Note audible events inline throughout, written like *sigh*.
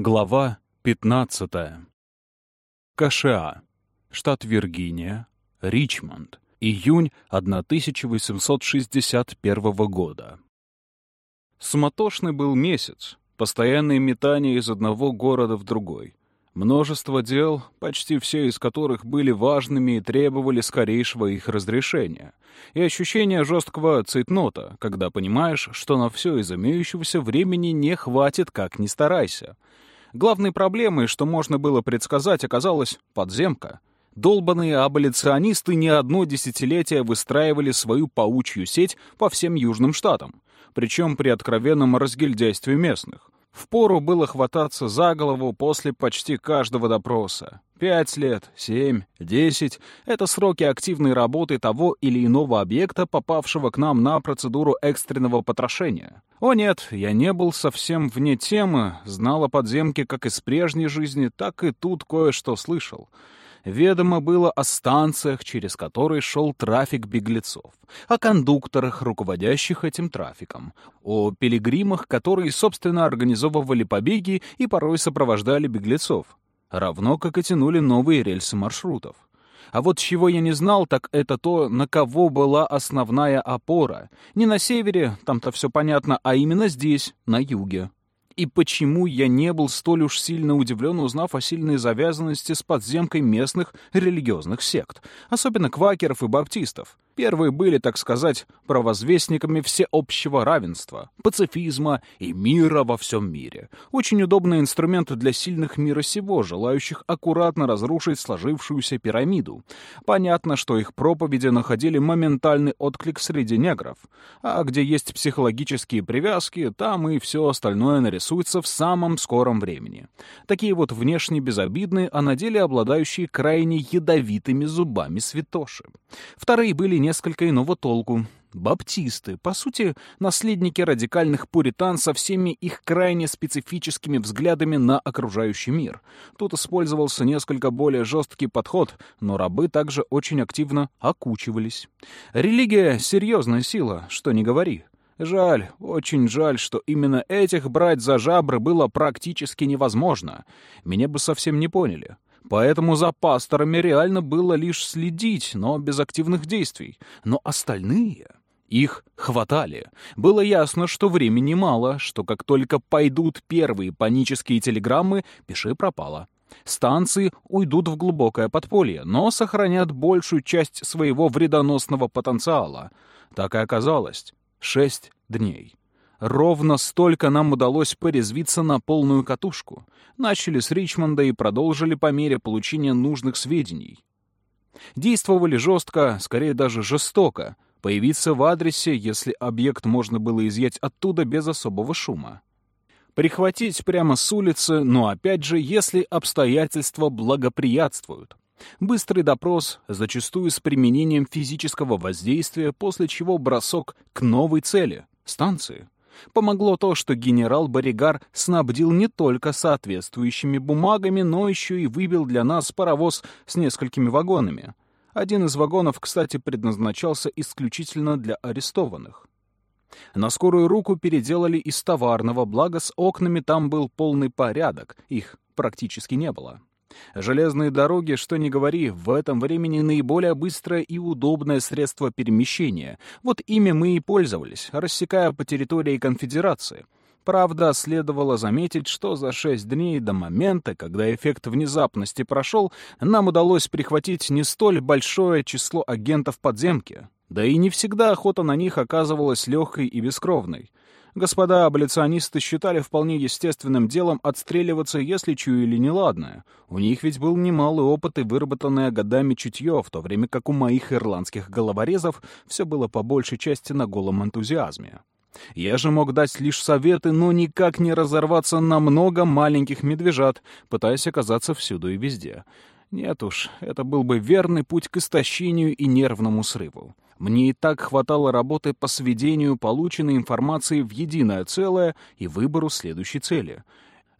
Глава 15. КША. Штат Виргиния. Ричмонд. Июнь 1861 года. Суматошный был месяц. Постоянные метания из одного города в другой. Множество дел, почти все из которых были важными и требовали скорейшего их разрешения. И ощущение жесткого цейтнота, когда понимаешь, что на все из имеющегося времени не хватит, как ни старайся. Главной проблемой, что можно было предсказать, оказалась подземка. Долбанные аболиционисты не одно десятилетие выстраивали свою паучью сеть по всем южным штатам, причем при откровенном разгильдяйстве местных. Впору было хвататься за голову после почти каждого допроса. Пять лет, семь, десять — это сроки активной работы того или иного объекта, попавшего к нам на процедуру экстренного потрошения. О нет, я не был совсем вне темы, знал о подземке как из прежней жизни, так и тут кое-что слышал ведомо было о станциях, через которые шел трафик беглецов, о кондукторах, руководящих этим трафиком, о пилигримах, которые, собственно, организовывали побеги и порой сопровождали беглецов, равно как и тянули новые рельсы маршрутов. А вот чего я не знал, так это то, на кого была основная опора. Не на севере, там-то все понятно, а именно здесь, на юге и почему я не был столь уж сильно удивлен, узнав о сильной завязанности с подземкой местных религиозных сект, особенно квакеров и баптистов. Первые были, так сказать, провозвестниками всеобщего равенства, пацифизма и мира во всем мире. Очень удобный инструмент для сильных мира сего, желающих аккуратно разрушить сложившуюся пирамиду. Понятно, что их проповеди находили моментальный отклик среди негров. А где есть психологические привязки, там и все остальное нарисуется в самом скором времени. Такие вот внешне безобидные, а на деле обладающие крайне ядовитыми зубами святоши. Вторые были не несколько иного толку. Баптисты, по сути, наследники радикальных пуритан со всеми их крайне специфическими взглядами на окружающий мир. Тут использовался несколько более жесткий подход, но рабы также очень активно окучивались. Религия — серьезная сила, что не говори. Жаль, очень жаль, что именно этих брать за жабры было практически невозможно. Меня бы совсем не поняли. Поэтому за пасторами реально было лишь следить, но без активных действий. Но остальные... Их хватали. Было ясно, что времени мало, что как только пойдут первые панические телеграммы, пиши пропало. Станции уйдут в глубокое подполье, но сохранят большую часть своего вредоносного потенциала. Так и оказалось. Шесть дней. Ровно столько нам удалось порезвиться на полную катушку. Начали с Ричмонда и продолжили по мере получения нужных сведений. Действовали жестко, скорее даже жестоко. Появиться в адресе, если объект можно было изъять оттуда без особого шума. Прихватить прямо с улицы, но опять же, если обстоятельства благоприятствуют. Быстрый допрос, зачастую с применением физического воздействия, после чего бросок к новой цели — станции. Помогло то, что генерал Боригар снабдил не только соответствующими бумагами, но еще и выбил для нас паровоз с несколькими вагонами. Один из вагонов, кстати, предназначался исключительно для арестованных. На скорую руку переделали из товарного, благо с окнами там был полный порядок, их практически не было. Железные дороги, что ни говори, в этом времени наиболее быстрое и удобное средство перемещения. Вот ими мы и пользовались, рассекая по территории конфедерации. Правда, следовало заметить, что за шесть дней до момента, когда эффект внезапности прошел, нам удалось прихватить не столь большое число агентов подземки. Да и не всегда охота на них оказывалась легкой и бескровной. Господа аболиционисты считали вполне естественным делом отстреливаться, если чуяли неладное. У них ведь был немалый опыт и выработанное годами чутье, в то время как у моих ирландских головорезов все было по большей части на голом энтузиазме. Я же мог дать лишь советы, но никак не разорваться на много маленьких медвежат, пытаясь оказаться всюду и везде. Нет уж, это был бы верный путь к истощению и нервному срыву. Мне и так хватало работы по сведению полученной информации в единое целое и выбору следующей цели.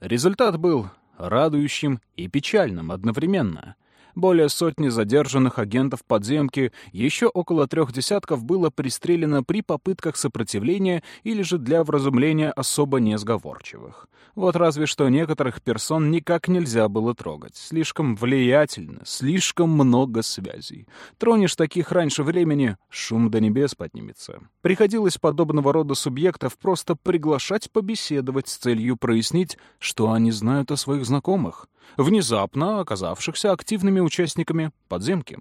Результат был радующим и печальным одновременно. Более сотни задержанных агентов подземки, еще около трех десятков было пристрелено при попытках сопротивления или же для вразумления особо несговорчивых. Вот разве что некоторых персон никак нельзя было трогать. Слишком влиятельно, слишком много связей. Тронешь таких раньше времени, шум до небес поднимется. Приходилось подобного рода субъектов просто приглашать побеседовать с целью прояснить, что они знают о своих знакомых внезапно оказавшихся активными участниками подземки.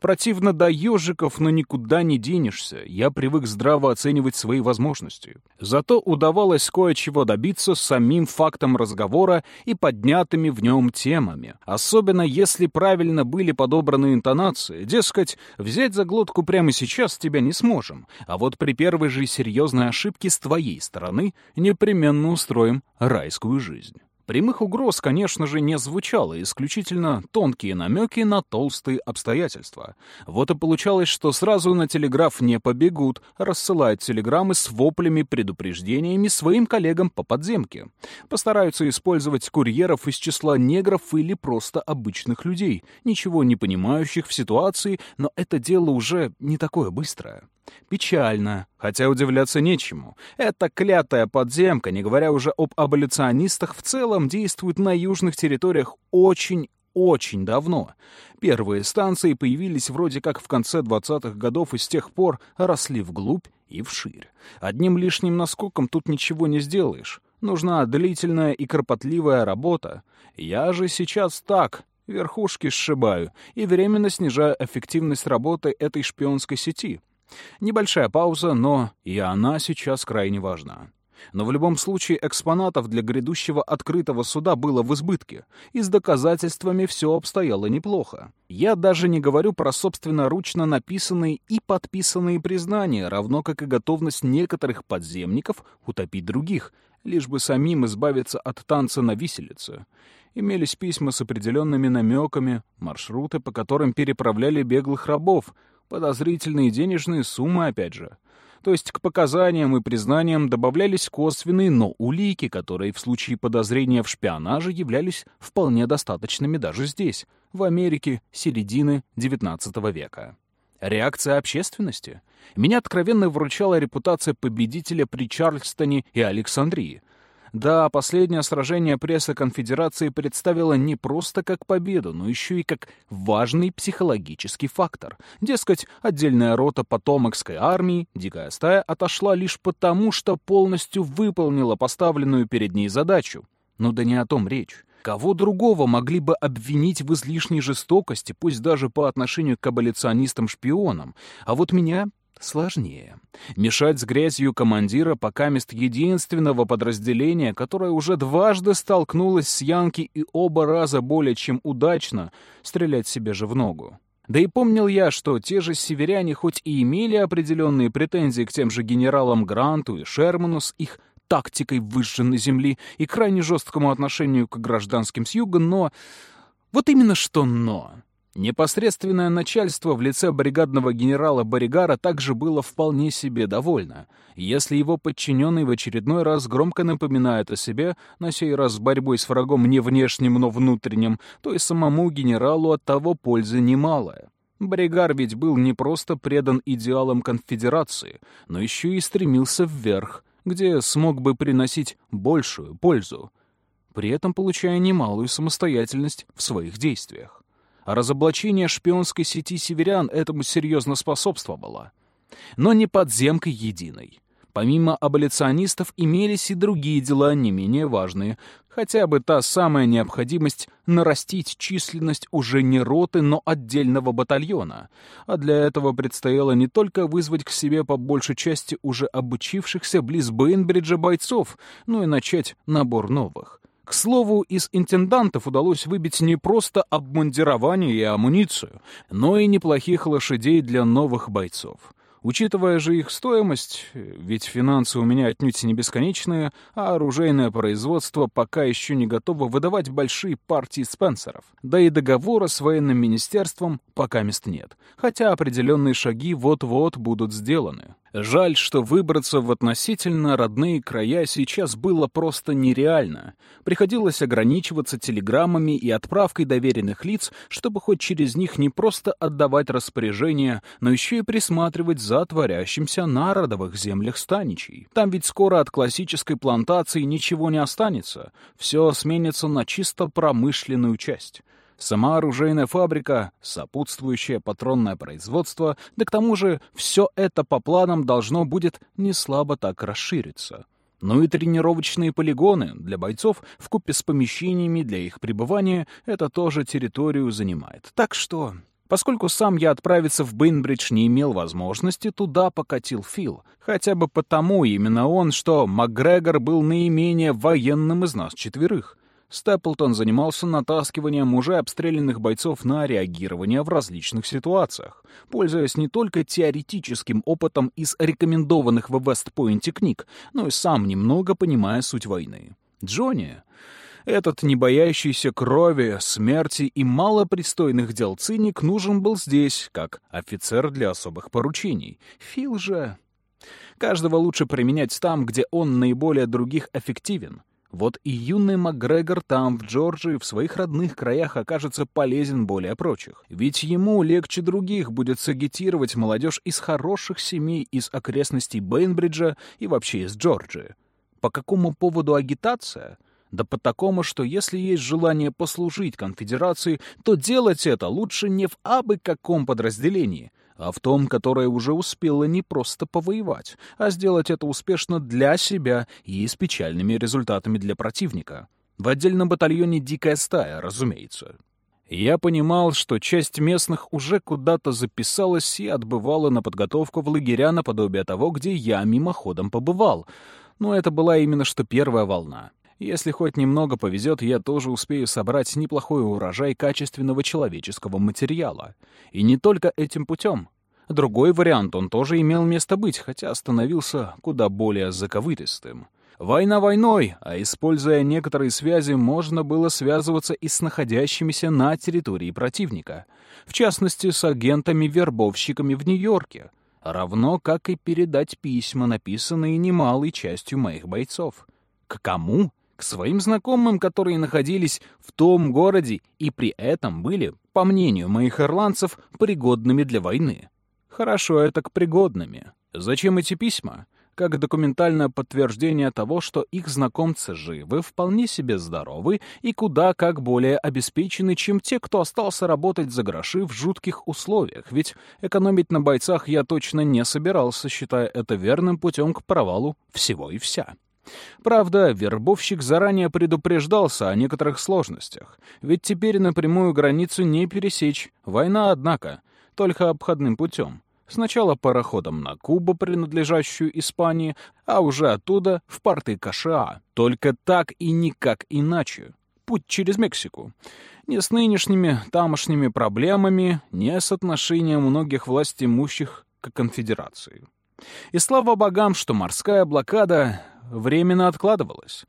Противно до ежиков, но никуда не денешься. Я привык здраво оценивать свои возможности. Зато удавалось кое-чего добиться самим фактом разговора и поднятыми в нем темами. Особенно если правильно были подобраны интонации. Дескать, взять за глотку прямо сейчас тебя не сможем, а вот при первой же серьезной ошибке с твоей стороны непременно устроим райскую жизнь. Прямых угроз, конечно же, не звучало, исключительно тонкие намеки на толстые обстоятельства. Вот и получалось, что сразу на телеграф не побегут, рассылают телеграммы с воплями, предупреждениями своим коллегам по подземке. Постараются использовать курьеров из числа негров или просто обычных людей, ничего не понимающих в ситуации, но это дело уже не такое быстрое. Печально, хотя удивляться нечему. Эта клятая подземка, не говоря уже об аболиционистах, в целом действует на южных территориях очень очень давно. Первые станции появились вроде как в конце 20-х годов и с тех пор росли вглубь и вширь. Одним лишним наскоком тут ничего не сделаешь. Нужна длительная и кропотливая работа. Я же сейчас так, верхушки сшибаю, и временно снижаю эффективность работы этой шпионской сети — Небольшая пауза, но и она сейчас крайне важна. Но в любом случае экспонатов для грядущего открытого суда было в избытке, и с доказательствами все обстояло неплохо. Я даже не говорю про собственноручно написанные и подписанные признания, равно как и готовность некоторых подземников утопить других, лишь бы самим избавиться от танца на виселице. Имелись письма с определенными намеками, маршруты, по которым переправляли беглых рабов — Подозрительные денежные суммы, опять же. То есть к показаниям и признаниям добавлялись косвенные, но улики, которые в случае подозрения в шпионаже являлись вполне достаточными даже здесь, в Америке середины XIX века. Реакция общественности? Меня откровенно вручала репутация победителя при Чарльстоне и Александрии — да, последнее сражение пресса конфедерации представило не просто как победу, но еще и как важный психологический фактор. Дескать, отдельная рота потомокской армии, дикая стая, отошла лишь потому, что полностью выполнила поставленную перед ней задачу. Но да не о том речь. Кого другого могли бы обвинить в излишней жестокости, пусть даже по отношению к аболиционистам-шпионам? А вот меня сложнее. Мешать с грязью командира пока мест единственного подразделения, которое уже дважды столкнулось с Янки и оба раза более чем удачно, стрелять себе же в ногу. Да и помнил я, что те же северяне хоть и имели определенные претензии к тем же генералам Гранту и Шерману с их тактикой выжженной земли и крайне жесткому отношению к гражданским с юга, но... Вот именно что «но». Непосредственное начальство в лице бригадного генерала Боригара также было вполне себе довольно. Если его подчиненный в очередной раз громко напоминает о себе, на сей раз с борьбой с врагом не внешним, но внутренним, то и самому генералу от того пользы немалая. Боригар ведь был не просто предан идеалам конфедерации, но еще и стремился вверх, где смог бы приносить большую пользу, при этом получая немалую самостоятельность в своих действиях а разоблачение шпионской сети северян этому серьезно способствовало. Но не подземкой единой. Помимо аболиционистов имелись и другие дела не менее важные, хотя бы та самая необходимость нарастить численность уже не роты, но отдельного батальона. А для этого предстояло не только вызвать к себе по большей части уже обучившихся близ Бейнбриджа бойцов, но и начать набор новых. К слову, из интендантов удалось выбить не просто обмундирование и амуницию, но и неплохих лошадей для новых бойцов. Учитывая же их стоимость, ведь финансы у меня отнюдь не бесконечные, а оружейное производство пока еще не готово выдавать большие партии спенсеров. Да и договора с военным министерством пока мест нет, хотя определенные шаги вот-вот будут сделаны. Жаль, что выбраться в относительно родные края сейчас было просто нереально. Приходилось ограничиваться телеграммами и отправкой доверенных лиц, чтобы хоть через них не просто отдавать распоряжения, но еще и присматривать за творящимся на родовых землях станичей. Там ведь скоро от классической плантации ничего не останется. Все сменится на чисто промышленную часть. Сама оружейная фабрика, сопутствующее патронное производство, да к тому же все это по планам должно будет не слабо так расшириться. Ну и тренировочные полигоны для бойцов в купе с помещениями для их пребывания это тоже территорию занимает. Так что, поскольку сам я отправиться в Бейнбридж не имел возможности, туда покатил Фил. Хотя бы потому именно он, что МакГрегор был наименее военным из нас четверых — Степлтон занимался натаскиванием уже обстрелянных бойцов на реагирование в различных ситуациях, пользуясь не только теоретическим опытом из рекомендованных в Вестпойнте книг, но и сам немного понимая суть войны. Джонни, этот не боящийся крови, смерти и малопристойных дел циник нужен был здесь, как офицер для особых поручений. Фил же... Каждого лучше применять там, где он наиболее других эффективен — вот и юный МакГрегор там, в Джорджии, в своих родных краях окажется полезен более прочих. Ведь ему легче других будет сагитировать молодежь из хороших семей из окрестностей Бейнбриджа и вообще из Джорджии. По какому поводу агитация? Да по такому, что если есть желание послужить конфедерации, то делать это лучше не в абы каком подразделении — а в том, которое уже успело не просто повоевать, а сделать это успешно для себя и с печальными результатами для противника. В отдельном батальоне «Дикая стая», разумеется. Я понимал, что часть местных уже куда-то записалась и отбывала на подготовку в лагеря наподобие того, где я мимоходом побывал. Но это была именно что первая волна. Если хоть немного повезет, я тоже успею собрать неплохой урожай качественного человеческого материала. И не только этим путем. Другой вариант он тоже имел место быть, хотя становился куда более заковыристым. Война войной, а используя некоторые связи, можно было связываться и с находящимися на территории противника, в частности, с агентами-вербовщиками в Нью-Йорке, равно как и передать письма, написанные немалой частью моих бойцов. К кому? К своим знакомым, которые находились в том городе и при этом были, по мнению моих ирландцев, пригодными для войны. Хорошо это к пригодными. Зачем эти письма? Как документальное подтверждение того, что их знакомцы живы, вполне себе здоровы и куда как более обеспечены, чем те, кто остался работать за гроши в жутких условиях, ведь экономить на бойцах я точно не собирался, считая это верным путем к провалу всего и вся. Правда, вербовщик заранее предупреждался о некоторых сложностях, ведь теперь напрямую границу не пересечь. Война, однако, только обходным путем. Сначала пароходом на Кубу, принадлежащую Испании, а уже оттуда в порты Кашиа. Только так и никак иначе. Путь через Мексику. Не с нынешними тамошними проблемами, не с отношением многих властимущих к конфедерации. И слава богам, что морская блокада временно откладывалась.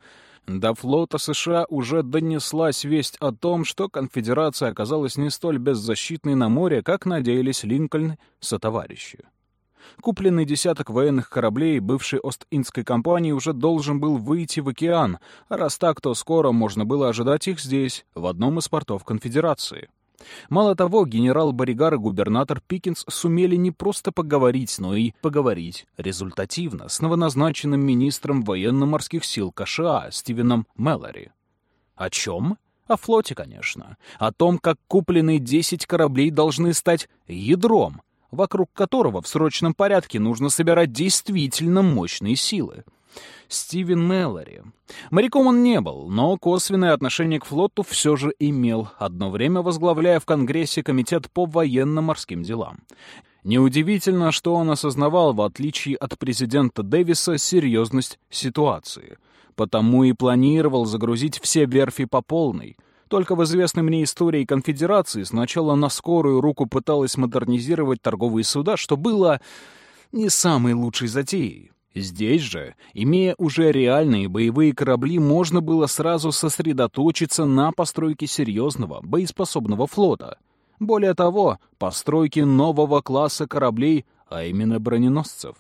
До флота США уже донеслась весть о том, что конфедерация оказалась не столь беззащитной на море, как надеялись Линкольн сотоварищи. Купленный десяток военных кораблей бывшей Ост-Индской компании уже должен был выйти в океан, а раз так, то скоро можно было ожидать их здесь, в одном из портов конфедерации. Мало того, генерал Боригар и губернатор Пикинс сумели не просто поговорить, но и поговорить результативно с новоназначенным министром военно-морских сил КША Стивеном Мэллори. О чем? О флоте, конечно. О том, как купленные 10 кораблей должны стать ядром, вокруг которого в срочном порядке нужно собирать действительно мощные силы. Стивен Мэллори. Моряком он не был, но косвенное отношение к флоту все же имел, одно время возглавляя в Конгрессе Комитет по военно-морским делам. Неудивительно, что он осознавал, в отличие от президента Дэвиса, серьезность ситуации. Потому и планировал загрузить все верфи по полной. Только в известной мне истории конфедерации сначала на скорую руку пыталась модернизировать торговые суда, что было не самой лучшей затеей. Здесь же, имея уже реальные боевые корабли, можно было сразу сосредоточиться на постройке серьезного, боеспособного флота. Более того, постройке нового класса кораблей, а именно броненосцев.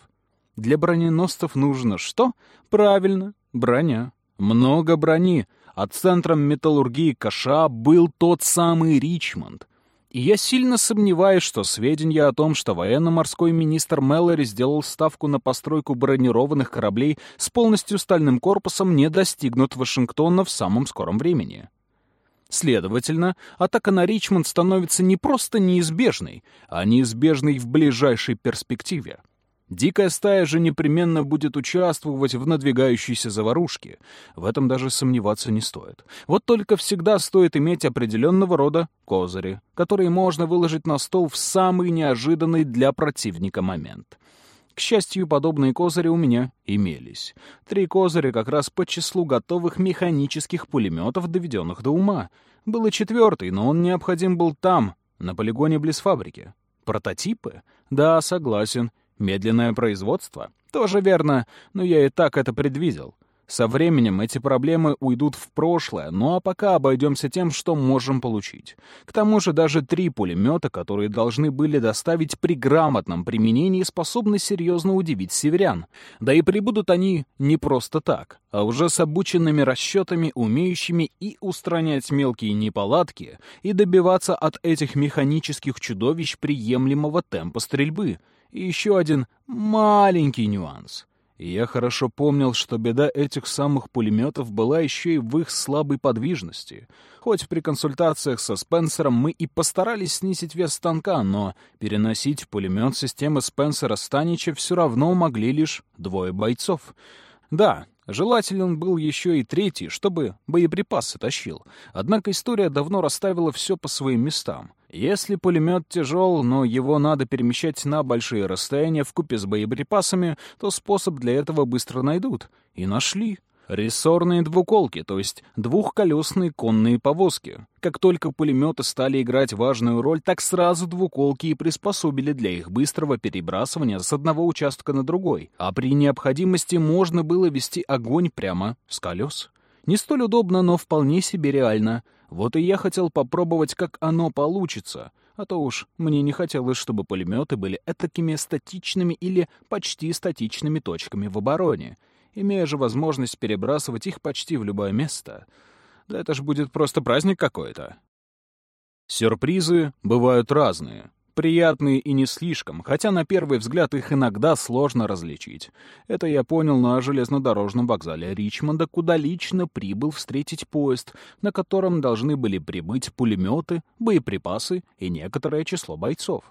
Для броненосцев нужно что? Правильно, броня. Много брони, а центром металлургии Каша был тот самый Ричмонд. И я сильно сомневаюсь, что сведения о том, что военно-морской министр Мэллори сделал ставку на постройку бронированных кораблей с полностью стальным корпусом, не достигнут Вашингтона в самом скором времени. Следовательно, атака на Ричмонд становится не просто неизбежной, а неизбежной в ближайшей перспективе. Дикая стая же непременно будет участвовать в надвигающейся заварушке. В этом даже сомневаться не стоит. Вот только всегда стоит иметь определенного рода козыри, которые можно выложить на стол в самый неожиданный для противника момент. К счастью, подобные козыри у меня имелись. Три козыря как раз по числу готовых механических пулеметов, доведенных до ума. Был и четвертый, но он необходим был там, на полигоне близ фабрики. Прототипы? Да, согласен. Медленное производство? Тоже верно, но я и так это предвидел. Со временем эти проблемы уйдут в прошлое, ну а пока обойдемся тем, что можем получить. К тому же даже три пулемета, которые должны были доставить при грамотном применении, способны серьезно удивить северян. Да и прибудут они не просто так, а уже с обученными расчетами, умеющими и устранять мелкие неполадки, и добиваться от этих механических чудовищ приемлемого темпа стрельбы — и еще один маленький нюанс. я хорошо помнил, что беда этих самых пулеметов была еще и в их слабой подвижности. Хоть при консультациях со Спенсером мы и постарались снизить вес станка, но переносить пулемет системы Спенсера Станича все равно могли лишь двое бойцов. Да, Желателен был еще и третий, чтобы боеприпасы тащил. Однако история давно расставила все по своим местам. Если пулемет тяжел, но его надо перемещать на большие расстояния в купе с боеприпасами, то способ для этого быстро найдут. И нашли. Рессорные двуколки, то есть двухколесные конные повозки. Как только пулеметы стали играть важную роль, так сразу двуколки и приспособили для их быстрого перебрасывания с одного участка на другой. А при необходимости можно было вести огонь прямо с колес. Не столь удобно, но вполне себе реально. Вот и я хотел попробовать, как оно получится. А то уж мне не хотелось, чтобы пулеметы были этакими статичными или почти статичными точками в обороне имея же возможность перебрасывать их почти в любое место. Да это ж будет просто праздник какой-то. Сюрпризы бывают разные. Приятные и не слишком, хотя на первый взгляд их иногда сложно различить. Это я понял на железнодорожном вокзале Ричмонда, куда лично прибыл встретить поезд, на котором должны были прибыть пулеметы, боеприпасы и некоторое число бойцов.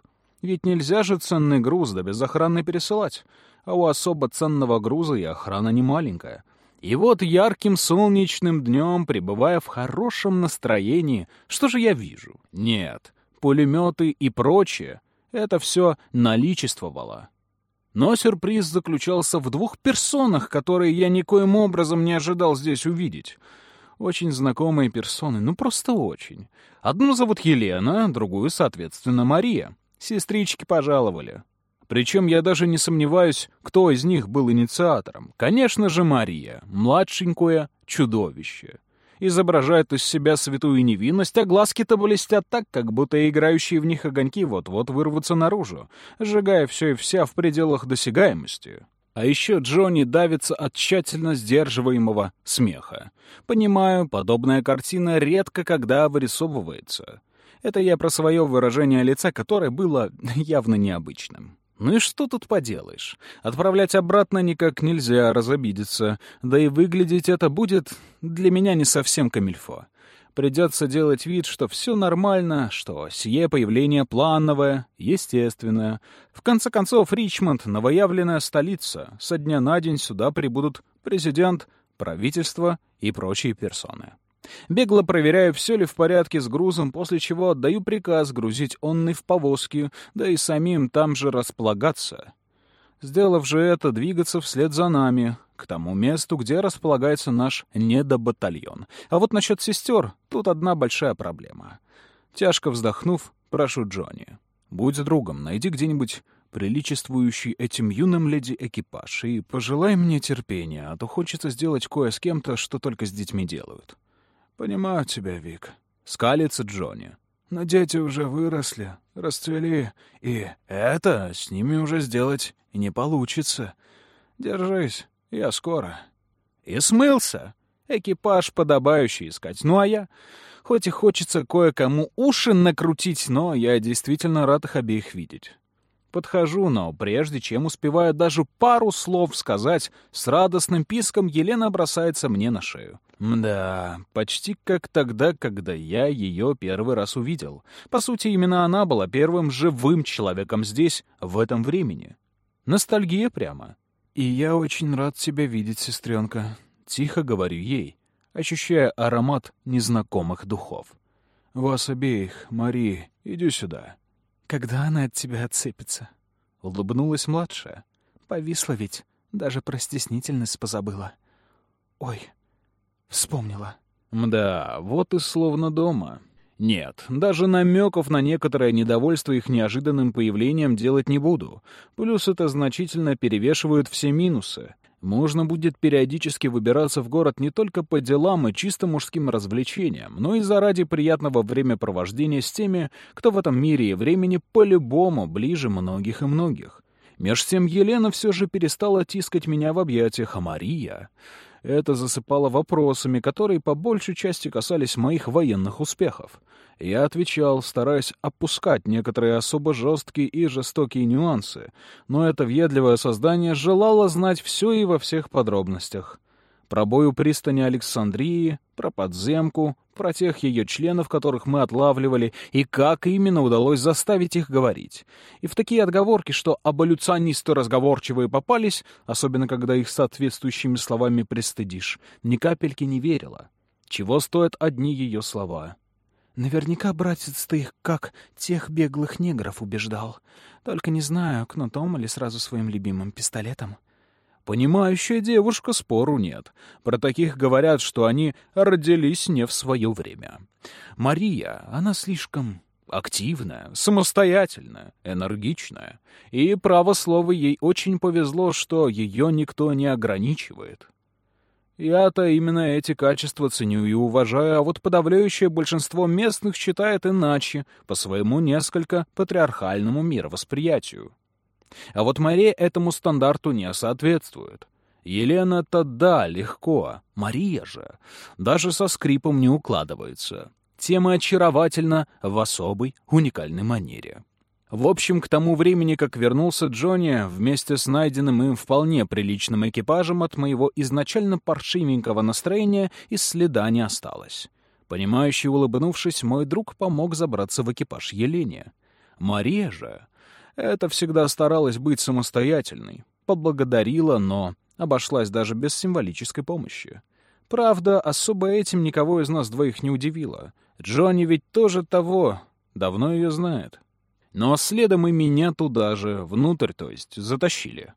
Ведь нельзя же ценный груз да без охраны пересылать а у особо ценного груза и охрана не маленькая. И вот ярким солнечным днем, пребывая в хорошем настроении, что же я вижу? Нет, пулеметы и прочее — это все наличествовало. Но сюрприз заключался в двух персонах, которые я никоим образом не ожидал здесь увидеть. Очень знакомые персоны, ну просто очень. Одну зовут Елена, другую, соответственно, Мария. Сестрички пожаловали. Причем я даже не сомневаюсь, кто из них был инициатором. Конечно же, Мария, младшенькое чудовище. Изображает из себя святую невинность, а глазки-то блестят так, как будто играющие в них огоньки вот-вот вырвутся наружу, сжигая все и вся в пределах досягаемости. А еще Джонни давится от тщательно сдерживаемого смеха. Понимаю, подобная картина редко когда вырисовывается. Это я про свое выражение лица, которое было *laughs* явно необычным. Ну и что тут поделаешь? Отправлять обратно никак нельзя, разобидеться. Да и выглядеть это будет для меня не совсем камильфо. Придется делать вид, что все нормально, что сие появление плановое, естественное. В конце концов, Ричмонд — новоявленная столица. Со дня на день сюда прибудут президент, правительство и прочие персоны. Бегло проверяю, все ли в порядке с грузом, после чего отдаю приказ грузить онный в повозки, да и самим там же располагаться. Сделав же это, двигаться вслед за нами, к тому месту, где располагается наш недобатальон. А вот насчет сестер, тут одна большая проблема. Тяжко вздохнув, прошу Джонни. Будь другом, найди где-нибудь приличествующий этим юным леди экипаж, и пожелай мне терпения, а то хочется сделать кое с кем-то, что только с детьми делают. «Понимаю тебя, Вик», — скалится Джонни. «Но дети уже выросли, расцвели, и это с ними уже сделать не получится. Держись, я скоро». И смылся. Экипаж подобающий искать. Ну а я... Хоть и хочется кое-кому уши накрутить, но я действительно рад их обеих видеть. Подхожу, но прежде чем успеваю даже пару слов сказать, с радостным писком Елена бросается мне на шею. Да, почти как тогда, когда я ее первый раз увидел. По сути, именно она была первым живым человеком здесь, в этом времени. Ностальгия прямо. «И я очень рад тебя видеть, сестренка», — тихо говорю ей ощущая аромат незнакомых духов. «Вас обеих, Мари, иди сюда». «Когда она от тебя отцепится?» — улыбнулась младшая. «Повисла ведь, даже про стеснительность позабыла. Ой, вспомнила». «Да, вот и словно дома». Нет, даже намеков на некоторое недовольство их неожиданным появлением делать не буду. Плюс это значительно перевешивают все минусы. Можно будет периодически выбираться в город не только по делам и чисто мужским развлечениям, но и заради приятного времяпровождения с теми, кто в этом мире и времени по-любому ближе многих и многих. Меж тем Елена все же перестала тискать меня в объятиях, а Мария... Это засыпало вопросами, которые по большей части касались моих военных успехов. Я отвечал, стараясь опускать некоторые особо жесткие и жестокие нюансы, но это въедливое создание желало знать все и во всех подробностях про бой у пристани Александрии, про подземку, про тех ее членов, которых мы отлавливали, и как именно удалось заставить их говорить. И в такие отговорки, что аболюционисты разговорчивые попались, особенно когда их соответствующими словами пристыдишь, ни капельки не верила. Чего стоят одни ее слова? Наверняка, братец, ты их как тех беглых негров убеждал. Только не знаю, кнутом или сразу своим любимым пистолетом. Понимающая девушка, спору нет. Про таких говорят, что они родились не в свое время. Мария, она слишком активная, самостоятельная, энергичная. И, право слово, ей очень повезло, что ее никто не ограничивает. Я-то именно эти качества ценю и уважаю, а вот подавляющее большинство местных считает иначе, по своему несколько патриархальному мировосприятию. А вот Мария этому стандарту не соответствует. Елена-то да, легко. Мария же даже со скрипом не укладывается. Тема очаровательна в особой, уникальной манере. В общем, к тому времени, как вернулся Джонни, вместе с найденным им вполне приличным экипажем от моего изначально паршивенького настроения и следа не осталось. Понимающий улыбнувшись, мой друг помог забраться в экипаж Елене. Мария же это всегда старалась быть самостоятельной. Поблагодарила, но обошлась даже без символической помощи. Правда, особо этим никого из нас двоих не удивило. Джонни ведь тоже того, давно ее знает. Но следом и меня туда же, внутрь, то есть, затащили.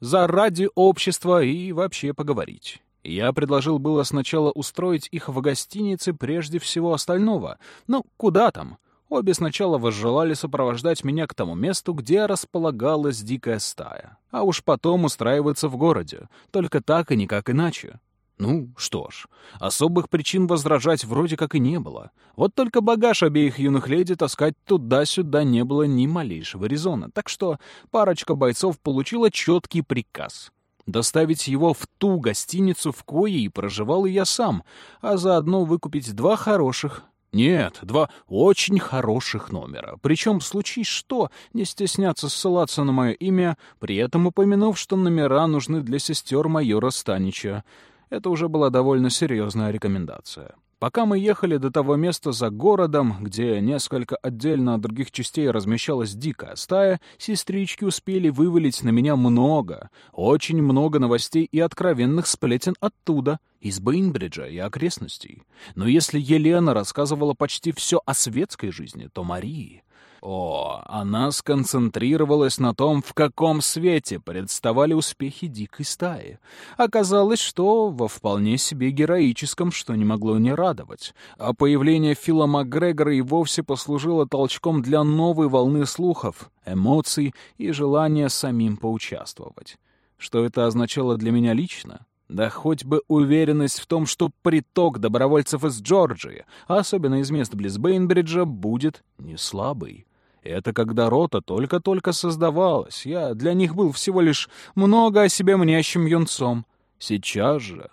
За ради общества и вообще поговорить. Я предложил было сначала устроить их в гостинице прежде всего остального. Ну, куда там? Обе сначала возжелали сопровождать меня к тому месту, где располагалась дикая стая, а уж потом устраиваться в городе, только так и никак иначе. Ну, что ж, особых причин возражать вроде как и не было. Вот только багаж обеих юных леди таскать туда-сюда не было ни малейшего резона, так что парочка бойцов получила четкий приказ — доставить его в ту гостиницу, в коей проживал и я сам, а заодно выкупить два хороших, нет, два очень хороших номера. Причем, случись что, не стесняться ссылаться на мое имя, при этом упомянув, что номера нужны для сестер майора Станича. Это уже была довольно серьезная рекомендация. Пока мы ехали до того места за городом, где несколько отдельно от других частей размещалась дикая стая, сестрички успели вывалить на меня много, очень много новостей и откровенных сплетен оттуда, из Бейнбриджа и окрестностей. Но если Елена рассказывала почти все о светской жизни, то Марии о, она сконцентрировалась на том, в каком свете представали успехи дикой стаи. Оказалось, что во вполне себе героическом, что не могло не радовать. А появление Фила Макгрегора и вовсе послужило толчком для новой волны слухов, эмоций и желания самим поучаствовать. Что это означало для меня лично? Да хоть бы уверенность в том, что приток добровольцев из Джорджии, а особенно из мест близ Бейнбриджа, будет не слабый. Это когда рота только-только создавалась. Я для них был всего лишь много о себе мнящим юнцом. Сейчас же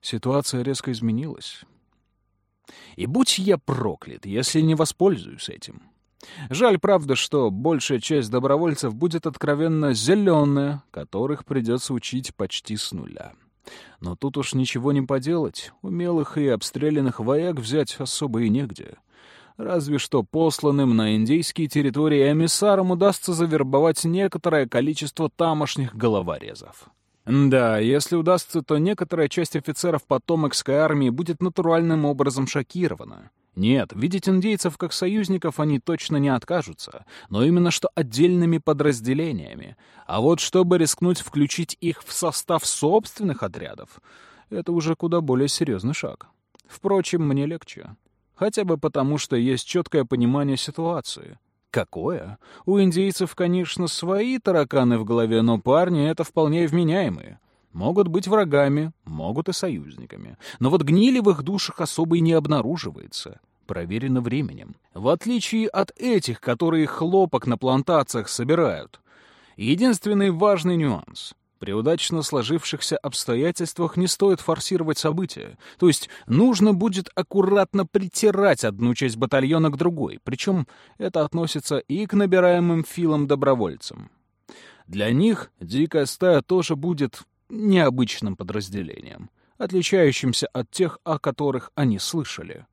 ситуация резко изменилась. И будь я проклят, если не воспользуюсь этим. Жаль, правда, что большая часть добровольцев будет откровенно зеленая, которых придется учить почти с нуля. Но тут уж ничего не поделать, умелых и обстрелянных вояк взять особо и негде. Разве что посланным на индейские территории эмиссарам удастся завербовать некоторое количество тамошних головорезов. Да, если удастся, то некоторая часть офицеров потомокской армии будет натуральным образом шокирована. Нет, видеть индейцев как союзников они точно не откажутся, но именно что отдельными подразделениями. А вот чтобы рискнуть включить их в состав собственных отрядов, это уже куда более серьезный шаг. Впрочем, мне легче. Хотя бы потому, что есть четкое понимание ситуации. Какое? У индейцев, конечно, свои тараканы в голове, но парни — это вполне вменяемые. Могут быть врагами, могут и союзниками. Но вот гнили в их душах особо и не обнаруживается. Проверено временем. В отличие от этих, которые хлопок на плантациях собирают. Единственный важный нюанс. При удачно сложившихся обстоятельствах не стоит форсировать события. То есть нужно будет аккуратно притирать одну часть батальона к другой. Причем это относится и к набираемым филам добровольцам. Для них дикая стая тоже будет необычным подразделением, отличающимся от тех, о которых они слышали.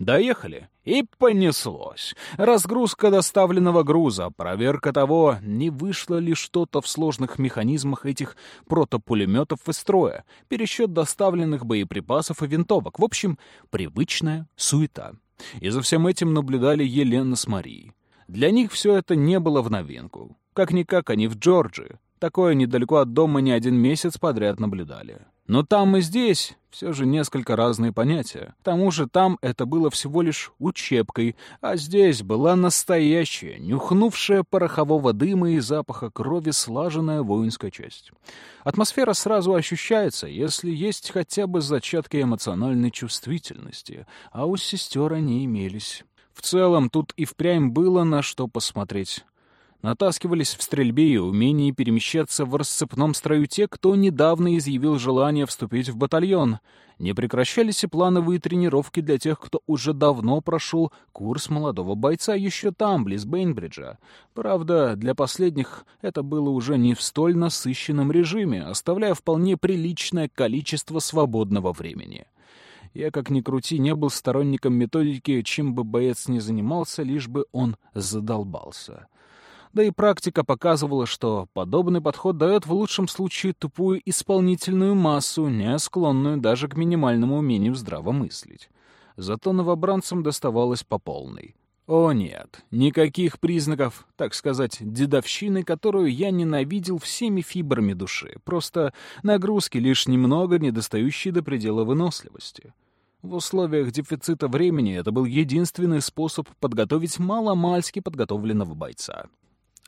Доехали, и понеслось. Разгрузка доставленного груза, проверка того, не вышло ли что-то в сложных механизмах этих протопулеметов из строя, пересчет доставленных боеприпасов и винтовок. В общем, привычная суета. И за всем этим наблюдали Елена с Марией. Для них все это не было в новинку. Как-никак они в Джорджии. Такое недалеко от дома не один месяц подряд наблюдали. Но там и здесь все же несколько разные понятия. К тому же там это было всего лишь учебкой, а здесь была настоящая, нюхнувшая порохового дыма и запаха крови слаженная воинская часть. Атмосфера сразу ощущается, если есть хотя бы зачатки эмоциональной чувствительности, а у сестер они имелись. В целом, тут и впрямь было на что посмотреть натаскивались в стрельбе и умении перемещаться в расцепном строю те, кто недавно изъявил желание вступить в батальон. Не прекращались и плановые тренировки для тех, кто уже давно прошел курс молодого бойца еще там, близ Бейнбриджа. Правда, для последних это было уже не в столь насыщенном режиме, оставляя вполне приличное количество свободного времени. Я, как ни крути, не был сторонником методики, чем бы боец ни занимался, лишь бы он задолбался. Да и практика показывала, что подобный подход дает в лучшем случае тупую исполнительную массу, не склонную даже к минимальному умению здраво мыслить. Зато новобранцам доставалось по полной. О нет, никаких признаков, так сказать, дедовщины, которую я ненавидел всеми фибрами души, просто нагрузки лишь немного недостающие до предела выносливости. В условиях дефицита времени это был единственный способ подготовить маломальски подготовленного бойца.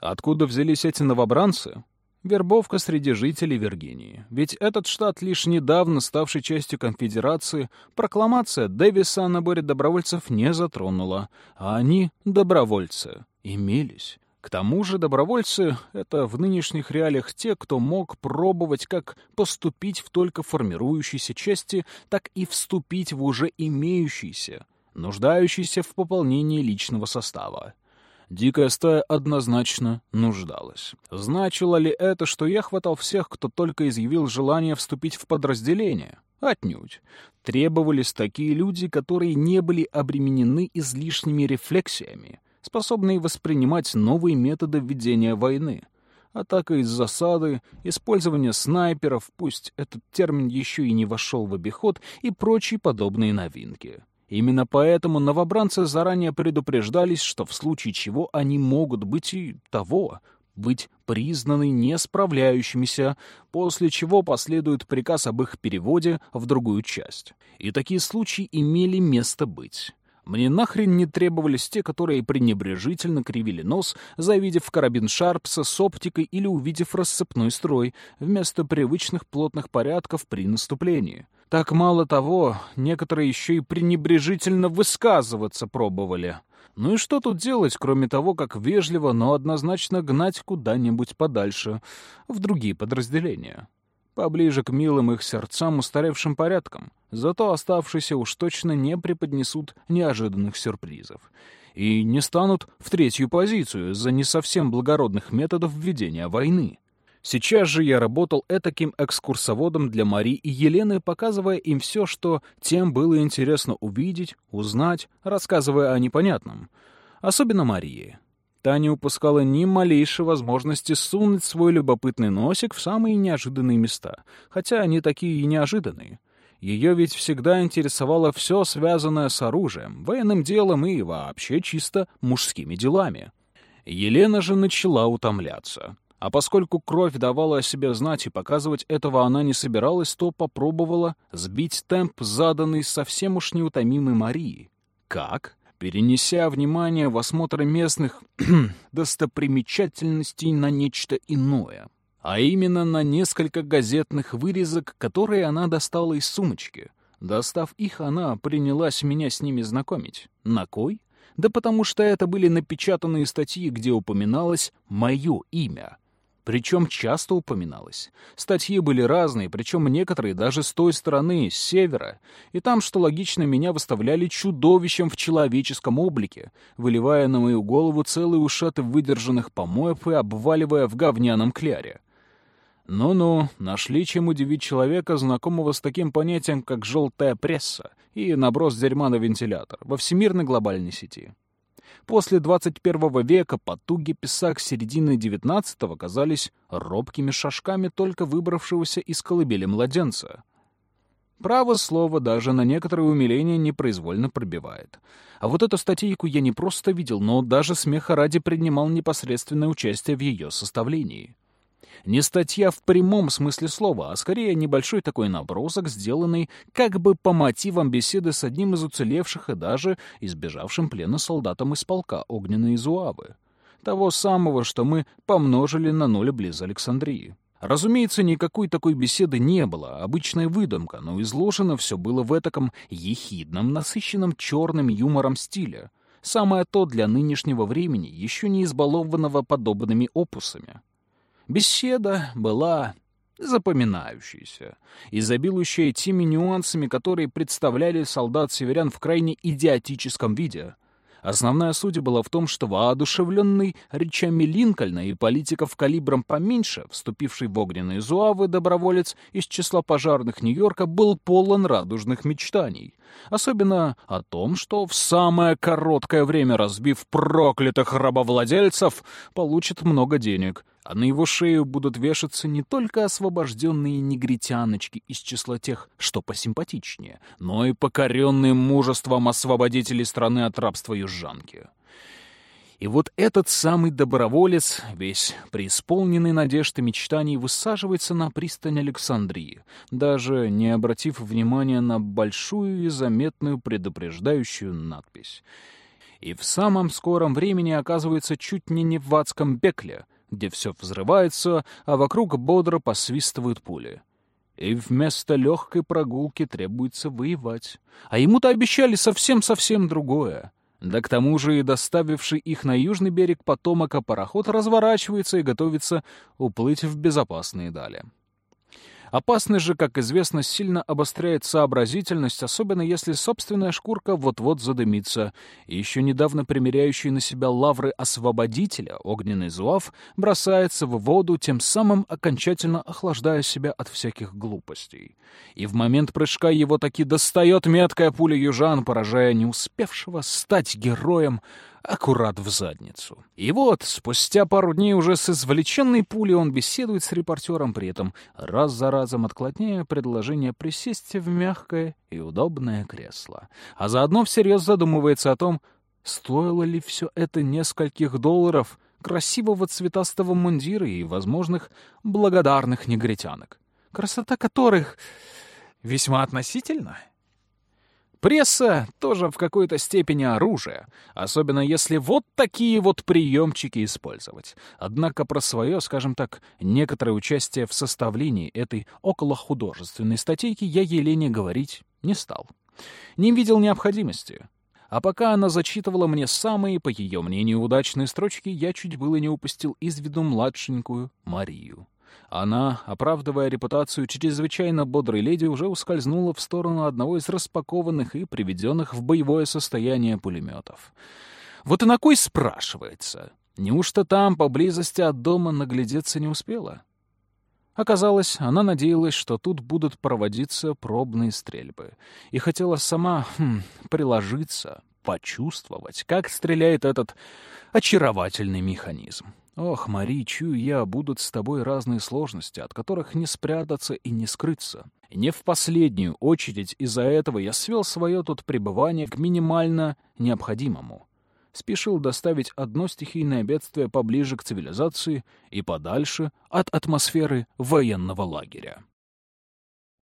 Откуда взялись эти новобранцы? Вербовка среди жителей Виргинии. Ведь этот штат, лишь недавно ставший частью конфедерации, прокламация Дэвиса о наборе добровольцев не затронула, а они, добровольцы, имелись. К тому же добровольцы — это в нынешних реалиях те, кто мог пробовать как поступить в только формирующейся части, так и вступить в уже имеющиеся, нуждающиеся в пополнении личного состава. Дикая стая однозначно нуждалась. Значило ли это, что я хватал всех, кто только изъявил желание вступить в подразделение? Отнюдь. Требовались такие люди, которые не были обременены излишними рефлексиями, способные воспринимать новые методы ведения войны. Атака из засады, использование снайперов, пусть этот термин еще и не вошел в обиход, и прочие подобные новинки. Именно поэтому новобранцы заранее предупреждались, что в случае чего они могут быть и того, быть признаны не справляющимися, после чего последует приказ об их переводе в другую часть. И такие случаи имели место быть. Мне нахрен не требовались те, которые пренебрежительно кривили нос, завидев карабин Шарпса с оптикой или увидев рассыпной строй, вместо привычных плотных порядков при наступлении. Так мало того, некоторые еще и пренебрежительно высказываться пробовали. Ну и что тут делать, кроме того, как вежливо, но однозначно гнать куда-нибудь подальше, в другие подразделения? Поближе к милым их сердцам устаревшим порядкам, зато оставшиеся уж точно не преподнесут неожиданных сюрпризов. И не станут в третью позицию за не совсем благородных методов ведения войны. Сейчас же я работал этаким экскурсоводом для Мари и Елены, показывая им все, что тем было интересно увидеть, узнать, рассказывая о непонятном. Особенно Марии. Та не упускала ни малейшей возможности сунуть свой любопытный носик в самые неожиданные места, хотя они такие и неожиданные. Ее ведь всегда интересовало все, связанное с оружием, военным делом и вообще чисто мужскими делами. Елена же начала утомляться. А поскольку кровь давала о себе знать и показывать этого она не собиралась, то попробовала сбить темп, заданный совсем уж неутомимой Марии. Как? Перенеся внимание в осмотр местных *clears throat* достопримечательностей на нечто иное. А именно на несколько газетных вырезок, которые она достала из сумочки. Достав их, она принялась меня с ними знакомить. На кой? Да потому что это были напечатанные статьи, где упоминалось мое имя — причем часто упоминалось. Статьи были разные, причем некоторые даже с той стороны, с севера. И там, что логично, меня выставляли чудовищем в человеческом облике, выливая на мою голову целые ушаты выдержанных помоев и обваливая в говняном кляре. Ну-ну, нашли чем удивить человека, знакомого с таким понятием, как «желтая пресса» и наброс дерьма на вентилятор во всемирной глобальной сети. После 21 века потуги писак середины XIX казались робкими шажками только выбравшегося из колыбели младенца. Право слово даже на некоторые умиления непроизвольно пробивает. А вот эту статейку я не просто видел, но даже смеха ради принимал непосредственное участие в ее составлении. Не статья в прямом смысле слова, а скорее небольшой такой набросок, сделанный как бы по мотивам беседы с одним из уцелевших и даже избежавшим плена солдатом из полка Огненной Зуавы. Того самого, что мы помножили на ноль близ Александрии. Разумеется, никакой такой беседы не было, обычная выдумка, но изложено все было в этаком ехидном, насыщенном черным юмором стиле. Самое то для нынешнего времени, еще не избалованного подобными опусами. Беседа была запоминающейся, изобилующая теми нюансами, которые представляли солдат-северян в крайне идиотическом виде. Основная суть была в том, что воодушевленный речами Линкольна и политиков калибром поменьше, вступивший в огненные зуавы доброволец из числа пожарных Нью-Йорка, был полон радужных мечтаний. Особенно о том, что в самое короткое время разбив проклятых рабовладельцев, получит много денег, а на его шею будут вешаться не только освобожденные негритяночки из числа тех, что посимпатичнее, но и покоренные мужеством освободителей страны от рабства южанки. И вот этот самый доброволец, весь преисполненный надежд и мечтаний, высаживается на пристань Александрии, даже не обратив внимания на большую и заметную предупреждающую надпись. И в самом скором времени оказывается чуть не не в адском пекле, где все взрывается, а вокруг бодро посвистывают пули. И вместо легкой прогулки требуется воевать. А ему-то обещали совсем-совсем другое. Да к тому же и доставивший их на южный берег потомока пароход разворачивается и готовится уплыть в безопасные дали. Опасность же, как известно, сильно обостряет сообразительность, особенно если собственная шкурка вот-вот задымится, и еще недавно примеряющий на себя лавры освободителя, огненный зуав, бросается в воду, тем самым окончательно охлаждая себя от всяких глупостей. И в момент прыжка его таки достает меткая пуля южан, поражая не успевшего стать героем, аккурат в задницу. И вот, спустя пару дней уже с извлеченной пулей он беседует с репортером, при этом раз за разом отклоняя предложение присесть в мягкое и удобное кресло. А заодно всерьез задумывается о том, стоило ли все это нескольких долларов красивого цветастого мундира и возможных благодарных негритянок, красота которых весьма относительна. Пресса тоже в какой-то степени оружие, особенно если вот такие вот приемчики использовать. Однако про свое, скажем так, некоторое участие в составлении этой околохудожественной статейки я Елене говорить не стал. Не видел необходимости. А пока она зачитывала мне самые, по ее мнению, удачные строчки, я чуть было не упустил из виду младшенькую Марию. Она, оправдывая репутацию чрезвычайно бодрой леди, уже ускользнула в сторону одного из распакованных и приведенных в боевое состояние пулеметов. Вот и на кой спрашивается? Неужто там, поблизости от дома, наглядеться не успела? Оказалось, она надеялась, что тут будут проводиться пробные стрельбы, и хотела сама хм, приложиться, почувствовать, как стреляет этот очаровательный механизм. Ох, Мари, чую я, будут с тобой разные сложности, от которых не спрятаться и не скрыться. Не в последнюю очередь из-за этого я свел свое тут пребывание к минимально необходимому. Спешил доставить одно стихийное бедствие поближе к цивилизации и подальше от атмосферы военного лагеря.